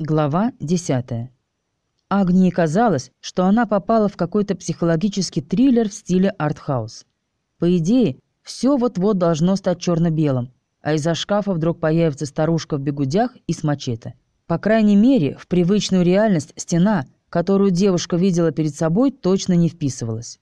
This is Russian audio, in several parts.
Глава 10. Агнии казалось, что она попала в какой-то психологический триллер в стиле артхаус. По идее, все вот-вот должно стать черно-белым, а из-за шкафа вдруг появится старушка в бегудях и с мачете. По крайней мере, в привычную реальность стена, которую девушка видела перед собой, точно не вписывалась.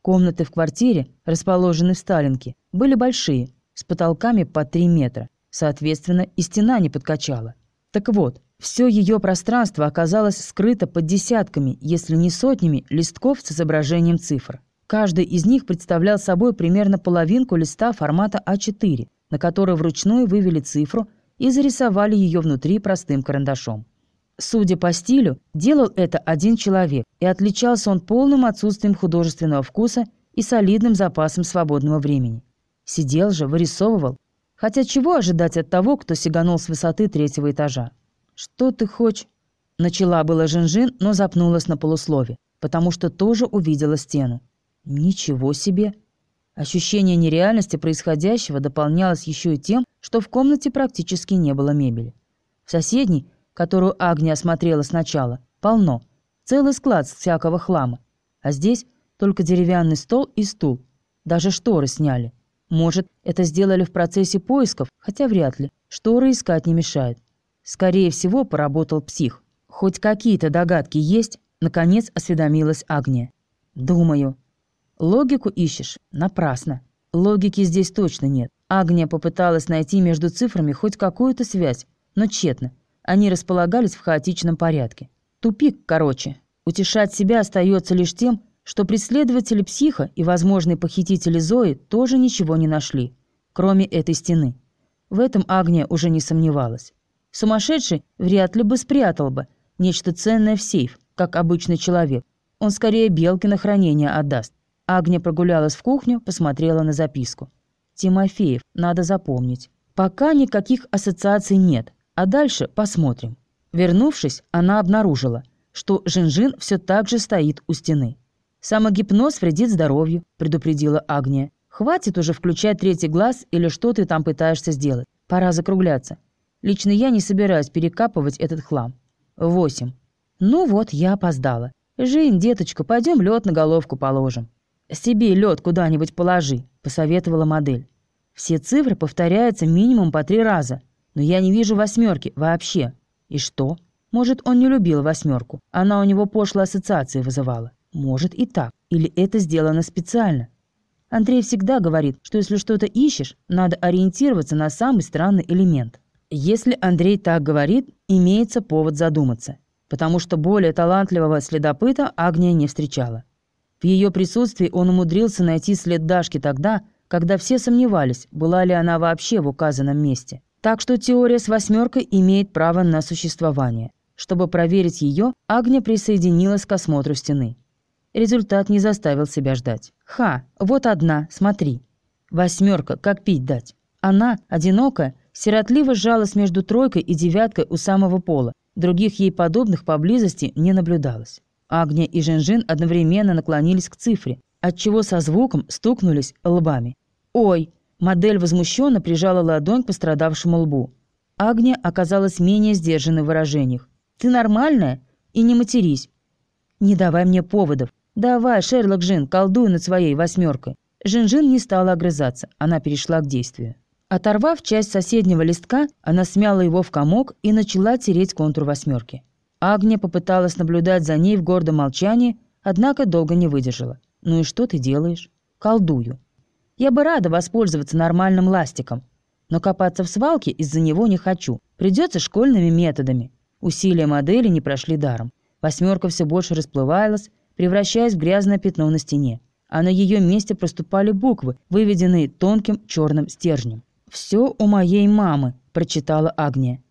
Комнаты в квартире, расположенные в Сталинке, были большие, с потолками по 3 метра. Соответственно, и стена не подкачала. Так вот, все ее пространство оказалось скрыто под десятками, если не сотнями, листков с изображением цифр. Каждый из них представлял собой примерно половинку листа формата А4, на который вручную вывели цифру и зарисовали ее внутри простым карандашом. Судя по стилю, делал это один человек, и отличался он полным отсутствием художественного вкуса и солидным запасом свободного времени. Сидел же, вырисовывал. Хотя чего ожидать от того, кто сиганул с высоты третьего этажа? «Что ты хочешь?» Начала была Жинжин, но запнулась на полуслове, потому что тоже увидела стену. «Ничего себе!» Ощущение нереальности происходящего дополнялось еще и тем, что в комнате практически не было мебели. В соседней, которую Агния осмотрела сначала, полно. Целый склад всякого хлама. А здесь только деревянный стол и стул. Даже шторы сняли. Может, это сделали в процессе поисков, хотя вряд ли. Шторы искать не мешает. Скорее всего, поработал псих. Хоть какие-то догадки есть, наконец осведомилась Агния. Думаю. Логику ищешь? Напрасно. Логики здесь точно нет. Агния попыталась найти между цифрами хоть какую-то связь, но тщетно. Они располагались в хаотичном порядке. Тупик, короче. Утешать себя остается лишь тем, что преследователи психа и возможные похитители Зои тоже ничего не нашли, кроме этой стены. В этом Агния уже не сомневалась. Сумасшедший вряд ли бы спрятал бы нечто ценное в сейф, как обычный человек. Он скорее белки на хранение отдаст. Агния прогулялась в кухню, посмотрела на записку. «Тимофеев, надо запомнить. Пока никаких ассоциаций нет, а дальше посмотрим». Вернувшись, она обнаружила, что Жинжин все так же стоит у стены. «Самогипноз вредит здоровью», — предупредила Агния. «Хватит уже включать третий глаз или что ты там пытаешься сделать. Пора закругляться. Лично я не собираюсь перекапывать этот хлам. Восемь. Ну вот, я опоздала. Жень, деточка, пойдем лед на головку положим. Себе лед куда-нибудь положи, посоветовала модель. Все цифры повторяются минимум по три раза, но я не вижу восьмерки вообще. И что? Может, он не любил восьмерку. Она у него пошлые ассоциации вызывала. Может и так. Или это сделано специально. Андрей всегда говорит, что если что-то ищешь, надо ориентироваться на самый странный элемент. Если Андрей так говорит, имеется повод задуматься, потому что более талантливого следопыта Агния не встречала. В ее присутствии он умудрился найти след Дашки тогда, когда все сомневались, была ли она вообще в указанном месте. Так что теория с восьмеркой имеет право на существование. Чтобы проверить ее, Агния присоединилась к осмотру стены. Результат не заставил себя ждать. «Ха, вот одна, смотри. Восьмерка, как пить дать. Она, одинокая, Сиротливо сжалась между тройкой и девяткой у самого пола. Других ей подобных поблизости не наблюдалось. Агния и Женжин одновременно наклонились к цифре, отчего со звуком стукнулись лбами. «Ой!» Модель возмущенно прижала ладонь к пострадавшему лбу. Агния оказалась менее сдержанной в выражениях. «Ты нормальная? И не матерись!» «Не давай мне поводов. Давай, Шерлок Жин, колдуй над своей восьмеркой. Жин-Жин не стала огрызаться, она перешла к действию. Оторвав часть соседнего листка, она смяла его в комок и начала тереть контур восьмерки. Агния попыталась наблюдать за ней в гордом молчании, однако долго не выдержала. «Ну и что ты делаешь?» «Колдую». «Я бы рада воспользоваться нормальным ластиком, но копаться в свалке из-за него не хочу. Придется школьными методами». Усилия модели не прошли даром. Восьмерка все больше расплывалась, превращаясь в грязное пятно на стене, а на ее месте проступали буквы, выведенные тонким черным стержнем. «Все у моей мамы», – прочитала Агния.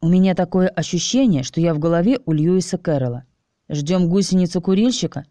«У меня такое ощущение, что я в голове у Льюиса Кэрролла. Ждем гусеницу курильщика?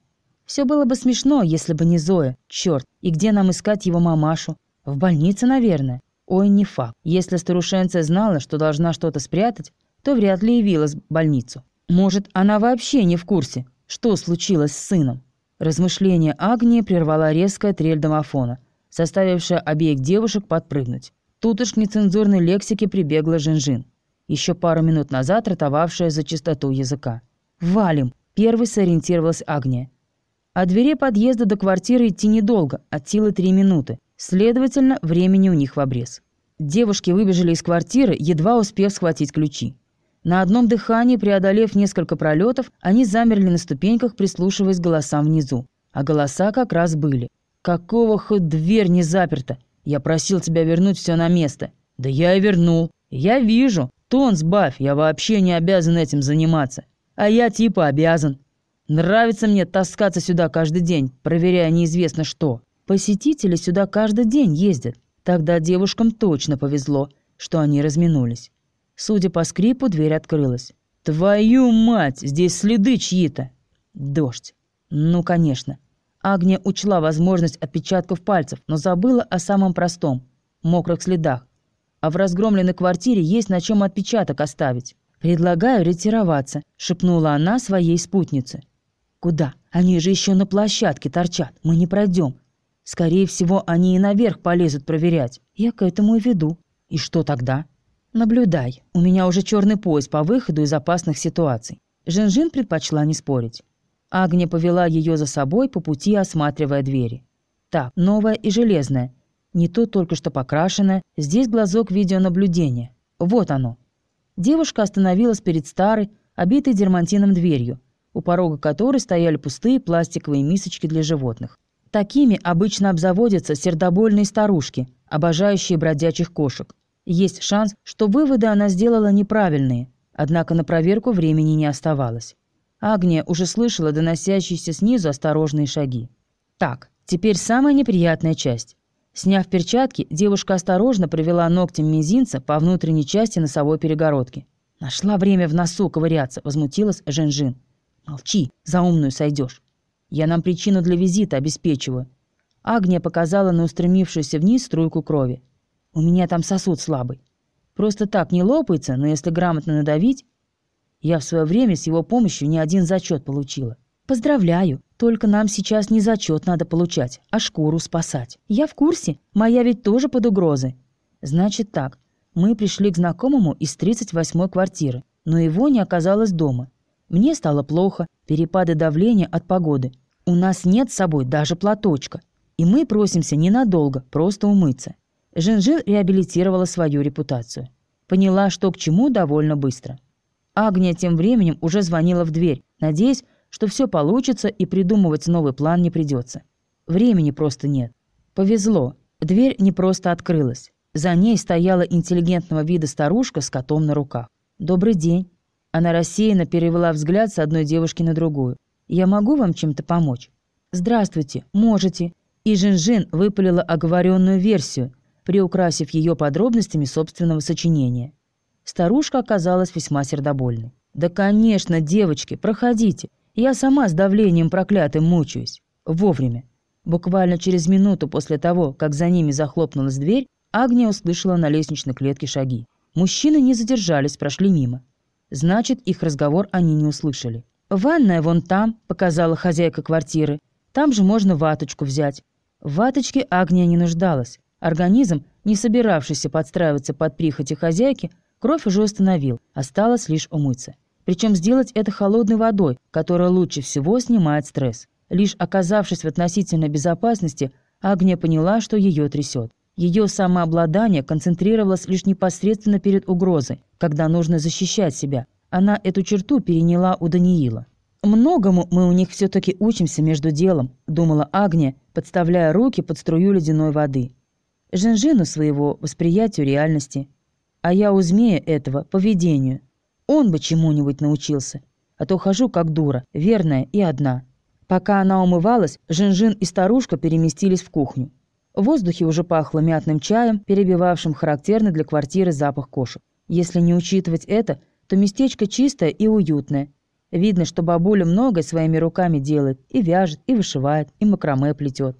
Все было бы смешно, если бы не Зоя. Черт, и где нам искать его мамашу? В больнице, наверное. Ой, не факт. Если старушенция знала, что должна что-то спрятать, то вряд ли явилась в больницу. Может, она вообще не в курсе, что случилось с сыном?» Размышление Агнии прервала резкая трель домофона, заставившая обеих девушек подпрыгнуть. Тут уж к нецензурной лексике прибегла Жинжин. еще пару минут назад ротовавшая за чистоту языка. «Валим!» – первой сориентировалась Агния. От двери подъезда до квартиры идти недолго, от силы три минуты. Следовательно, времени у них в обрез. Девушки выбежали из квартиры, едва успев схватить ключи. На одном дыхании, преодолев несколько пролетов, они замерли на ступеньках, прислушиваясь к голосам внизу. А голоса как раз были. «Какого хоть дверь не заперта? Я просил тебя вернуть все на место». «Да я и вернул. Я вижу. Тон сбавь, я вообще не обязан этим заниматься. А я типа обязан. Нравится мне таскаться сюда каждый день, проверяя неизвестно что. Посетители сюда каждый день ездят. Тогда девушкам точно повезло, что они разминулись. Судя по скрипу, дверь открылась. «Твою мать! Здесь следы чьи-то!» Дождь. Ну, конечно. Агния учла возможность отпечатков пальцев, но забыла о самом простом – мокрых следах а в разгромленной квартире есть на чем отпечаток оставить. Предлагаю ретироваться», — шепнула она своей спутнице. «Куда? Они же еще на площадке торчат. Мы не пройдем. Скорее всего, они и наверх полезут проверять. Я к этому и веду. И что тогда?» «Наблюдай. У меня уже черный пояс по выходу из опасных ситуаций». Жинжин предпочла не спорить. Агния повела ее за собой по пути, осматривая двери. Так, новая и железная, не то только что покрашенное, здесь глазок видеонаблюдения. Вот оно. Девушка остановилась перед старой, обитой дермантином дверью, у порога которой стояли пустые пластиковые мисочки для животных. Такими обычно обзаводятся сердобольные старушки, обожающие бродячих кошек. Есть шанс, что выводы она сделала неправильные, однако на проверку времени не оставалось. Агния уже слышала доносящиеся снизу осторожные шаги. Так, теперь самая неприятная часть. Сняв перчатки, девушка осторожно провела ногтем мизинца по внутренней части носовой перегородки. «Нашла время в носу ковыряться», — возмутилась Женжин. «Молчи, за умную сойдешь. Я нам причину для визита обеспечиваю». Агния показала на устремившуюся вниз струйку крови. «У меня там сосуд слабый. Просто так не лопается, но если грамотно надавить...» Я в свое время с его помощью ни один зачет получила. «Поздравляю, только нам сейчас не зачет надо получать, а шкуру спасать. Я в курсе, моя ведь тоже под угрозой». «Значит так, мы пришли к знакомому из 38-й квартиры, но его не оказалось дома. Мне стало плохо, перепады давления от погоды. У нас нет с собой даже платочка. И мы просимся ненадолго, просто умыться». Жинжин реабилитировала свою репутацию. Поняла, что к чему довольно быстро. Агния тем временем уже звонила в дверь, надеясь, что все получится и придумывать новый план не придется. Времени просто нет. Повезло. Дверь не просто открылась. За ней стояла интеллигентного вида старушка с котом на руках. «Добрый день». Она рассеянно перевела взгляд с одной девушки на другую. «Я могу вам чем-то помочь?» «Здравствуйте, можете». И Жин-Жин выпалила оговоренную версию, приукрасив ее подробностями собственного сочинения. Старушка оказалась весьма сердобольной. «Да, конечно, девочки, проходите. Я сама с давлением проклятым мучаюсь. Вовремя. Буквально через минуту после того, как за ними захлопнулась дверь, Агния услышала на лестничной клетке шаги. Мужчины не задержались, прошли мимо. Значит, их разговор они не услышали. «Ванная вон там», — показала хозяйка квартиры. «Там же можно ваточку взять». В ваточке Агния не нуждалась. Организм, не собиравшийся подстраиваться под прихоти хозяйки, кровь уже установил, осталось лишь умыться. Причем сделать это холодной водой, которая лучше всего снимает стресс. Лишь оказавшись в относительной безопасности, Агния поняла, что ее трясет. Ее самообладание концентрировалось лишь непосредственно перед угрозой, когда нужно защищать себя. Она эту черту переняла у Даниила. «Многому мы у них все-таки учимся между делом», — думала Агния, подставляя руки под струю ледяной воды. Женжину своего восприятию реальности. А я у змея этого поведению. Он бы чему-нибудь научился. А то хожу как дура, верная и одна. Пока она умывалась, Жинжин и старушка переместились в кухню. В воздухе уже пахло мятным чаем, перебивавшим характерный для квартиры запах кошек. Если не учитывать это, то местечко чистое и уютное. Видно, что бабуля многое своими руками делает, и вяжет, и вышивает, и макраме плетет.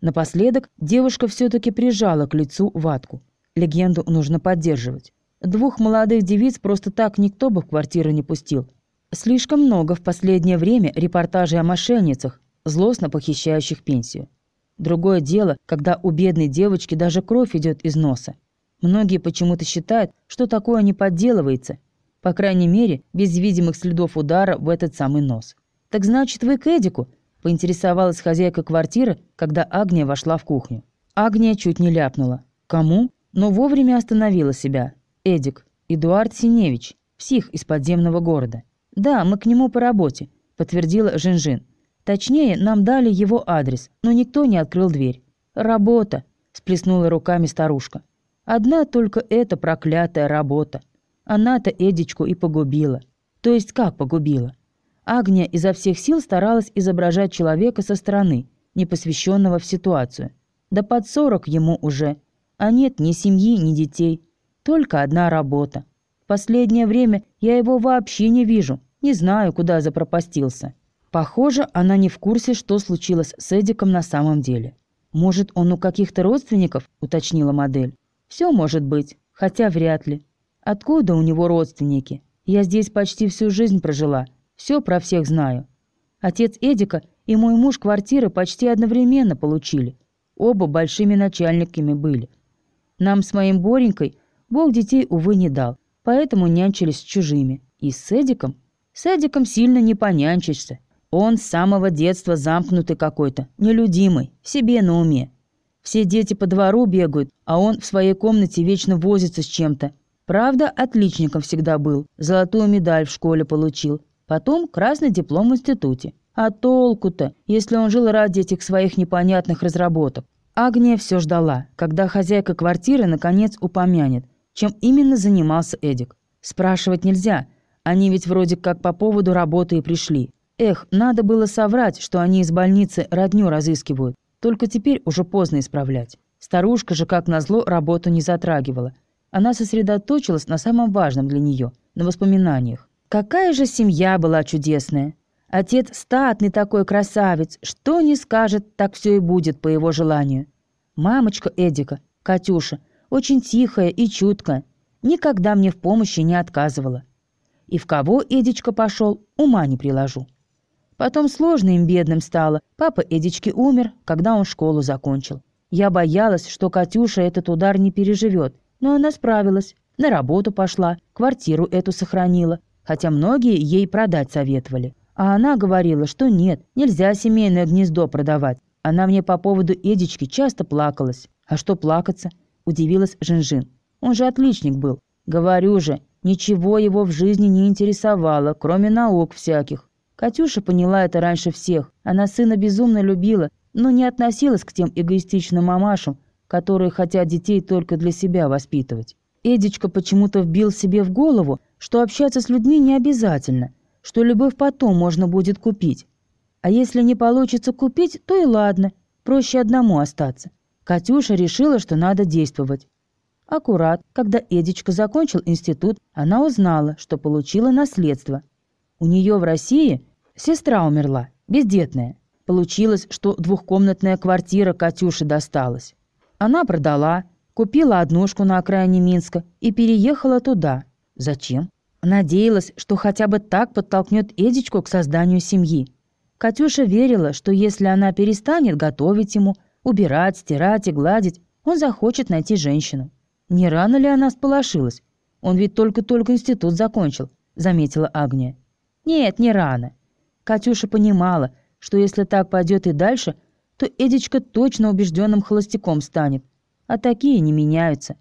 Напоследок девушка все-таки прижала к лицу ватку. Легенду нужно поддерживать. Двух молодых девиц просто так никто бы в квартиру не пустил. Слишком много в последнее время репортажей о мошенницах, злостно похищающих пенсию. Другое дело, когда у бедной девочки даже кровь идет из носа. Многие почему-то считают, что такое не подделывается. По крайней мере, без видимых следов удара в этот самый нос. «Так значит, вы к Эдику?» – поинтересовалась хозяйка квартиры, когда Агния вошла в кухню. Агния чуть не ляпнула. «Кому?» Но вовремя остановила себя. «Эдик. Эдуард Синевич. Псих из подземного города». «Да, мы к нему по работе», – подтвердила Жинжин. Точнее, нам дали его адрес, но никто не открыл дверь. «Работа», – сплеснула руками старушка. «Одна только эта проклятая работа. Она-то Эдичку и погубила. То есть как погубила? Агния изо всех сил старалась изображать человека со стороны, не посвященного в ситуацию. Да под сорок ему уже. А нет ни семьи, ни детей. Только одна работа. Последнее время я его вообще не вижу. Не знаю, куда запропастился. Похоже, она не в курсе, что случилось с Эдиком на самом деле. «Может, он у каких-то родственников?» – уточнила модель. «Все может быть, хотя вряд ли. Откуда у него родственники? Я здесь почти всю жизнь прожила, все про всех знаю. Отец Эдика и мой муж квартиры почти одновременно получили. Оба большими начальниками были. Нам с моим Боренькой Бог детей, увы, не дал, поэтому нянчились с чужими. И с Эдиком? С Эдиком сильно не понянчишься. Он с самого детства замкнутый какой-то, нелюдимый, себе на уме. Все дети по двору бегают, а он в своей комнате вечно возится с чем-то. Правда, отличником всегда был, золотую медаль в школе получил. Потом красный диплом в институте. А толку-то, если он жил ради этих своих непонятных разработок? Агния все ждала, когда хозяйка квартиры наконец упомянет, чем именно занимался Эдик. Спрашивать нельзя, они ведь вроде как по поводу работы и пришли. Эх, надо было соврать, что они из больницы родню разыскивают. Только теперь уже поздно исправлять. Старушка же, как назло, работу не затрагивала. Она сосредоточилась на самом важном для нее, на воспоминаниях. Какая же семья была чудесная! Отец статный такой красавец, что не скажет, так все и будет по его желанию. Мамочка Эдика, Катюша, очень тихая и чуткая, никогда мне в помощи не отказывала. И в кого Эдичка пошел, ума не приложу. Потом сложно им бедным стало. Папа Эдички умер, когда он школу закончил. Я боялась, что Катюша этот удар не переживет, но она справилась. На работу пошла, квартиру эту сохранила, хотя многие ей продать советовали. А она говорила, что нет, нельзя семейное гнездо продавать. Она мне по поводу Эдички часто плакалась. А что плакаться? Удивилась Жинжин. Он же отличник был. Говорю же, ничего его в жизни не интересовало, кроме наук всяких. Катюша поняла это раньше всех. Она сына безумно любила, но не относилась к тем эгоистичным мамашам, которые хотят детей только для себя воспитывать. Эдичка почему-то вбил себе в голову, что общаться с людьми не обязательно, что любовь потом можно будет купить. А если не получится купить, то и ладно, проще одному остаться. Катюша решила, что надо действовать. Аккурат, когда Эдичка закончил институт, она узнала, что получила наследство. У нее в России Сестра умерла, бездетная. Получилось, что двухкомнатная квартира Катюше досталась. Она продала, купила однушку на окраине Минска и переехала туда. Зачем? Надеялась, что хотя бы так подтолкнет Эдичку к созданию семьи. Катюша верила, что если она перестанет готовить ему, убирать, стирать и гладить, он захочет найти женщину. Не рано ли она сполошилась? Он ведь только-только институт закончил, заметила Агния. Нет, не рано. Катюша понимала, что если так пойдет и дальше, то Эдичка точно убежденным холостяком станет. А такие не меняются.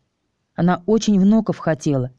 Она очень внуков хотела.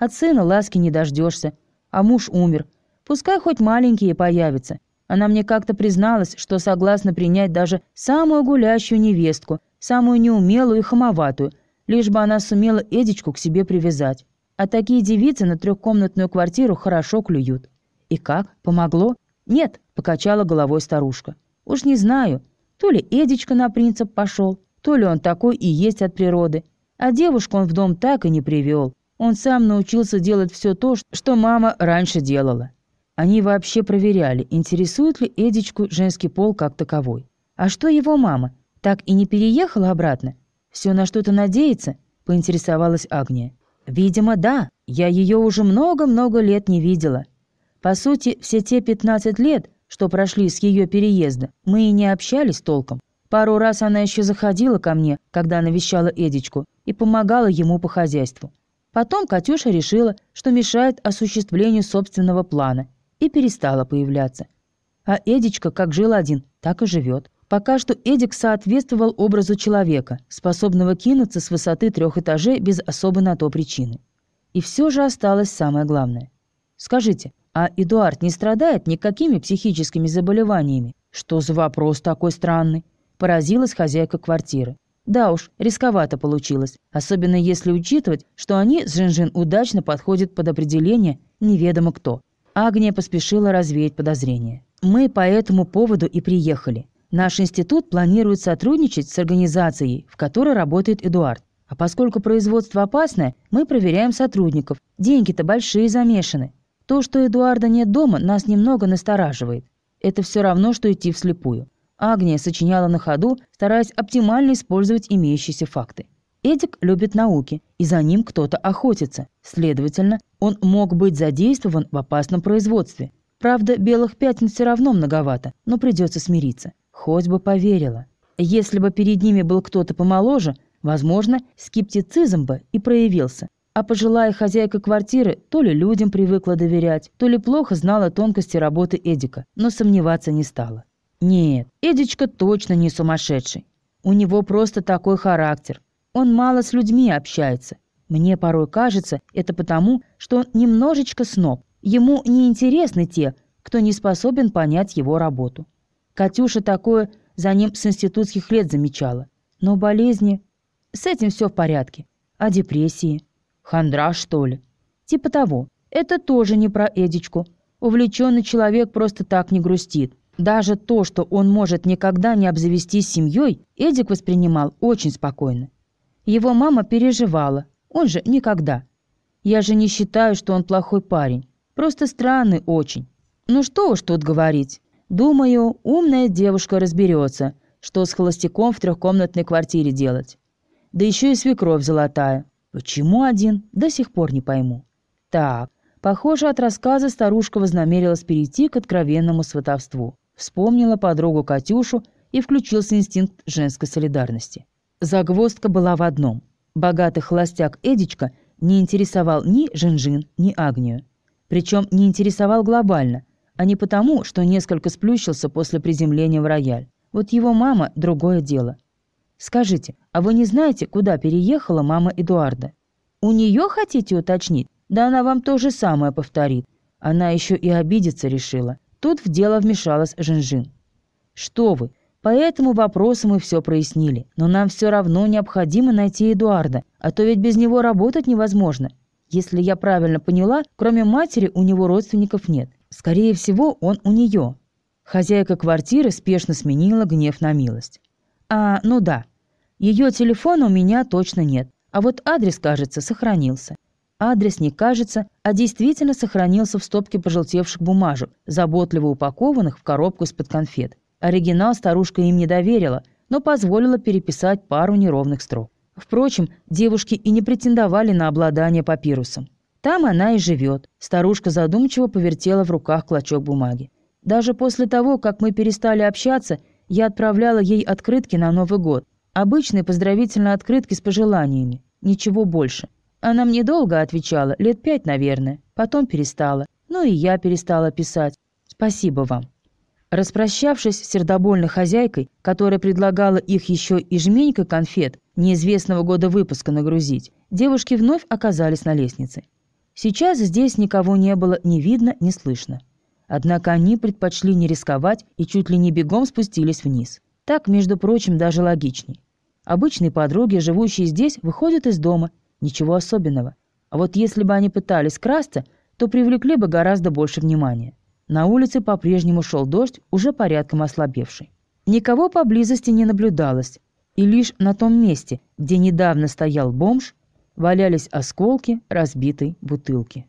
От сына ласки не дождешься, а муж умер. Пускай хоть маленькие появятся. Она мне как-то призналась, что согласна принять даже самую гулящую невестку, самую неумелую и хамоватую, лишь бы она сумела Эдичку к себе привязать. А такие девицы на трехкомнатную квартиру хорошо клюют. И как? Помогло? «Нет», — покачала головой старушка. «Уж не знаю, то ли Эдичка на принцип пошел, то ли он такой и есть от природы. А девушку он в дом так и не привел. Он сам научился делать все то, что мама раньше делала. Они вообще проверяли, интересует ли Эдичку женский пол как таковой. А что его мама? Так и не переехала обратно? Все на что-то надеется?» — поинтересовалась Агния. «Видимо, да. Я ее уже много-много лет не видела. По сути, все те 15 лет, что прошли с ее переезда, мы и не общались толком. Пару раз она еще заходила ко мне, когда навещала Эдичку, и помогала ему по хозяйству. Потом Катюша решила, что мешает осуществлению собственного плана, и перестала появляться. А Эдичка как жил один, так и живет. Пока что Эдик соответствовал образу человека, способного кинуться с высоты трех этажей без особой на то причины. И все же осталось самое главное. Скажите, а Эдуард не страдает никакими психическими заболеваниями? Что за вопрос такой странный? Поразилась хозяйка квартиры. Да уж, рисковато получилось, особенно если учитывать, что они с Жинжин удачно подходят под определение «неведомо кто». Агния поспешила развеять подозрения. «Мы по этому поводу и приехали. Наш институт планирует сотрудничать с организацией, в которой работает Эдуард. А поскольку производство опасное, мы проверяем сотрудников. Деньги-то большие замешаны. То, что Эдуарда нет дома, нас немного настораживает. Это все равно, что идти вслепую. Агния сочиняла на ходу, стараясь оптимально использовать имеющиеся факты. Эдик любит науки, и за ним кто-то охотится. Следовательно, он мог быть задействован в опасном производстве. Правда, белых пятен все равно многовато, но придется смириться. Хоть бы поверила. Если бы перед ними был кто-то помоложе, возможно, скептицизм бы и проявился. А пожилая хозяйка квартиры то ли людям привыкла доверять, то ли плохо знала тонкости работы Эдика, но сомневаться не стала. Нет, Эдичка точно не сумасшедший. У него просто такой характер. Он мало с людьми общается. Мне порой кажется, это потому, что он немножечко сноб. Ему не интересны те, кто не способен понять его работу. Катюша такое за ним с институтских лет замечала. Но болезни... С этим все в порядке. А депрессии? Хандра, что ли? Типа того. Это тоже не про Эдичку. Увлеченный человек просто так не грустит. Даже то, что он может никогда не обзавестись семьей, Эдик воспринимал очень спокойно. Его мама переживала, он же никогда. Я же не считаю, что он плохой парень. Просто странный очень. Ну что уж тут говорить. Думаю, умная девушка разберется, что с холостяком в трехкомнатной квартире делать. Да еще и свекровь золотая. Почему один, до сих пор не пойму. Так, похоже, от рассказа старушка вознамерилась перейти к откровенному сватовству. Вспомнила подругу Катюшу и включился инстинкт женской солидарности. Загвоздка была в одном. Богатый холостяк Эдичка не интересовал ни Жинжин, ни Агнию. Причем не интересовал глобально, а не потому, что несколько сплющился после приземления в рояль. Вот его мама – другое дело. Скажите, а вы не знаете, куда переехала мама Эдуарда? У нее хотите уточнить? Да она вам то же самое повторит. Она еще и обидеться решила. Тут в дело вмешалась Жинжин. «Что вы, по этому вопросу мы все прояснили, но нам все равно необходимо найти Эдуарда, а то ведь без него работать невозможно. Если я правильно поняла, кроме матери у него родственников нет. Скорее всего, он у нее». Хозяйка квартиры спешно сменила гнев на милость. «А, ну да. Ее телефона у меня точно нет, а вот адрес, кажется, сохранился. Адрес не кажется, а действительно сохранился в стопке пожелтевших бумажек, заботливо упакованных в коробку из-под конфет. Оригинал старушка им не доверила, но позволила переписать пару неровных строк. Впрочем, девушки и не претендовали на обладание папирусом. Там она и живет. Старушка задумчиво повертела в руках клочок бумаги. Даже после того, как мы перестали общаться, я отправляла ей открытки на Новый год. Обычные поздравительные открытки с пожеланиями. Ничего больше. Она мне долго отвечала, лет пять, наверное. Потом перестала. Ну и я перестала писать. Спасибо вам. Распрощавшись с сердобольной хозяйкой, которая предлагала их еще и жменькой конфет, неизвестного года выпуска нагрузить, девушки вновь оказались на лестнице. Сейчас здесь никого не было ни видно, ни слышно. Однако они предпочли не рисковать и чуть ли не бегом спустились вниз. Так, между прочим, даже логичней. Обычные подруги, живущие здесь, выходят из дома Ничего особенного. А вот если бы они пытались красться, то привлекли бы гораздо больше внимания. На улице по-прежнему шел дождь, уже порядком ослабевший. Никого поблизости не наблюдалось, и лишь на том месте, где недавно стоял бомж, валялись осколки разбитой бутылки.